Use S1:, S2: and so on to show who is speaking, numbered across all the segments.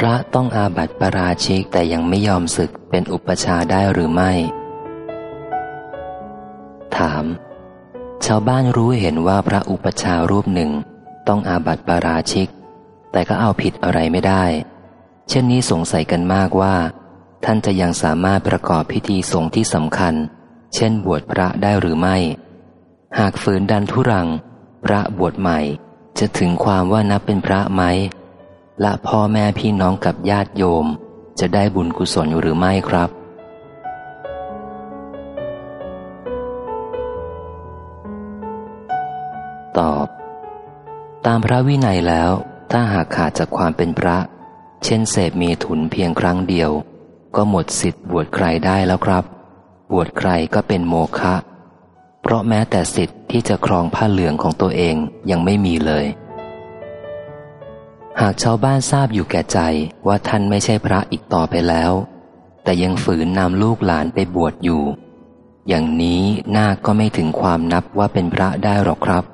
S1: พระต้องอาบัติปราชิกแต่ยังไม่ยอมศึกเป็นอุปชาได้หรือไม่ ถาม ชาวบ้านรู้เห็นว่าพระอุปชารูปหนึ่ง ต้องอาบัติปราชิก แต่ก็เอาผิดอะไรไม่ได้ เช่นนี้สงสัยกันมากว่า ท่านจะยังสามารถประกอบพิธีสงฆ์ที่สำคัญ เช่นบวชพระได้หรือไม่ หากฝืนดันทุรัง พระบวชใหม่จะถึงความว่านับเป็นพระไหม และพ่อแม่พี่น้องกับญาติโยม จะได้บุญกุศลหรือไม่ครับ ตอบ ตามพระวินัยแล้ว ถ้าหากขาดจากความเป็นพระ เช่นเสพมีถุนเพียงครั้งเดียว ก็หมดสิทธิ์บวชใครได้แล้วครับ บวชใครก็เป็นโมฆะเพราะแม้แต่สิทธิ์ที่จะครองผ้าเหลืองของตัวเองยังไม่มีเลย หากชาวบ้านทราบอยู่แก่ใจว่าท่านไม่ใช่พระอีกต่อไปแล้ว แต่ยังฝืนนำลูกหลานไปบวชอยู่ อย่างนี้นาคก็ไม่ถึงความนับว่าเป็นพระได้หรอกครับ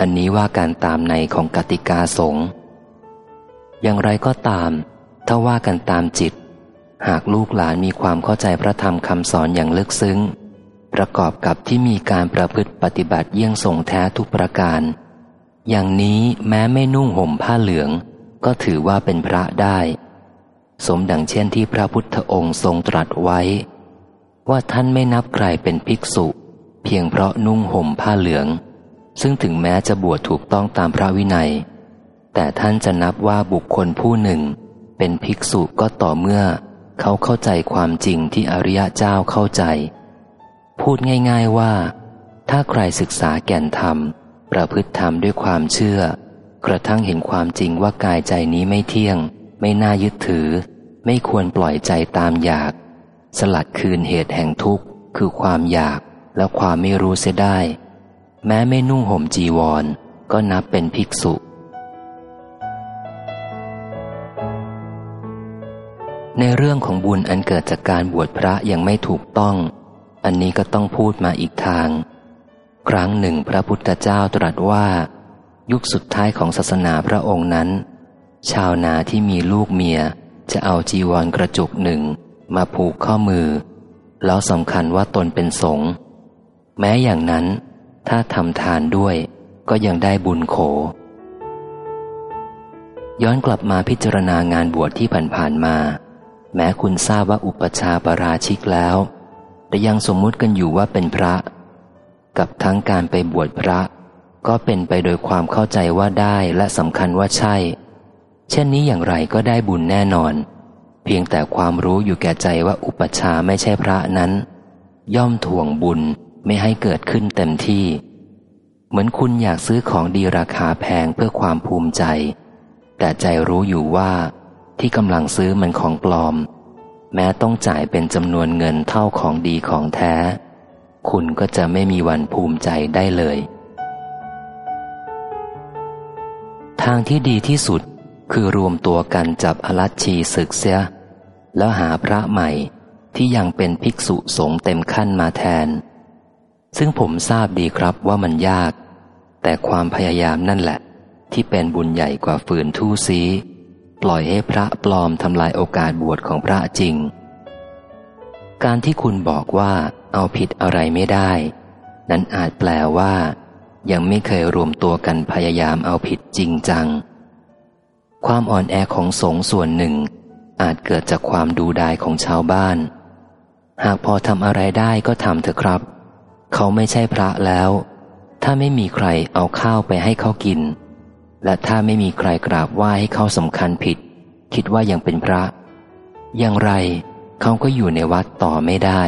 S1: อันนี้ว่าการตามในของกติกาสงฆ์อย่างไรก็ตาม ถ้าว่ากันตามจิต หากลูกหลานมีความเข้าใจพระธรรมคำสอนอย่างลึกซึ้ง ประกอบกับที่มีการประพฤติปฏิบัติเยี่ยงทรงแท้ทุกประการ อย่างนี้แม้ไม่นุ่งห่มผ้าเหลือง ก็ถือว่าเป็นพระได้ สมดังเช่นที่พระพุทธองค์ทรงตรัสไว้ ว่าท่านไม่นับใครเป็นภิกษุ เพียงเพราะนุ่งห่มผ้าเหลือง ซึ่งถึงแม้จะบวชถูกต้องตามพระวินัย แต่ท่านจะนับว่าบุคคลผู้หนึ่ง เป็นภิกษุก็ต่อเมื่อ เขาเข้าใจความจริงที่อริยะเจ้าเข้าใจ พูดง่าย ๆว่า ถ้าใครศึกษาแก่นธรรม ประพฤติธรรมด้วยความเชื่อ กระทั่งเห็นความจริงว่ากายใจนี้ไม่เที่ยง ไม่น่ายึดถือ ไม่ควรปล่อยใจตามอยาก สลัดคืนเหตุแห่งทุกข์ คือความอยากและความไม่รู้เสียได้ แม้ไม่นุ่งห่มจีวร ก็นับเป็นภิกษุในเรื่องของบุญอันเกิดจากการบวชพระยังไม่ถูกต้อง อันนี้ก็ต้องพูดมาอีกทาง ครั้งหนึ่งพระพุทธเจ้าตรัสว่า ยุคสุดท้ายของศาสนาพระองค์นั้น ชาวนาที่มีลูกเมียจะเอาจีวรกระจุกหนึ่งมาผูกข้อมือ แล้วสำคัญว่าตนเป็นสงฆ์แม้อย่างนั้น ถ้าทำทานด้วยก็ยังได้บุญโข ย้อนกลับมาพิจารณางานบวชที่ผ่านๆมา แม้คุณทราบว่าอุปชาปราชิกแล้ว แต่ยังสมมุติกันอยู่ว่าเป็นพระ กับทั้งการไปบวชพระ ก็เป็นไปโดยความเข้าใจว่าได้และสำคัญว่าใช่ เช่นนี้อย่างไรก็ได้บุญแน่นอน เพียงแต่ความรู้อยู่แก่ใจว่าอุปชาไม่ใช่พระนั้น ย่อมถ่วงบุญไม่ให้เกิดขึ้นเต็มที่ เหมือนคุณอยากซื้อของดีราคาแพงเพื่อความภูมิใจ แต่ใจรู้อยู่ว่า ที่กำลังซื้อมันของปลอม แม้ต้องจ่ายเป็นจำนวนเงินเท่าของดีของแท้ คุณก็จะไม่มีวันภูมิใจได้เลย ทางที่ดีที่สุดคือรวมตัวกันจับอลัชชีศึกเสีย แล้วหาพระใหม่ที่ยังเป็นภิกษุสงฆ์เต็มขั้นมาแทน ซึ่งผมทราบดีครับว่ามันยาก แต่ความพยายามนั่นแหละ ที่เป็นบุญใหญ่กว่าฝืนทู่ซี ปล่อยให้พระปลอมทำลายโอกาสบวชของพระจริง การที่คุณบอกว่า เอาผิดอะไรไม่ได้ นั้นอาจแปลว่า ยังไม่เคยรวมตัวกันพยายามเอาผิดจริงจัง ความอ่อนแอของสงส่วนหนึ่ง อาจเกิดจากความดูดายของชาวบ้าน หากพอทำอะไรได้ก็ทำเถอะครับ เขาไม่ใช่พระแล้ว ถ้าไม่มีใครเอาข้าวไปให้เขากิน และถ้าไม่มีใครกราบไหว้ให้เขาสำคัญผิด คิดว่ายังเป็นพระ อย่างไรเขาก็อยู่ในวัดต่อไม่ได้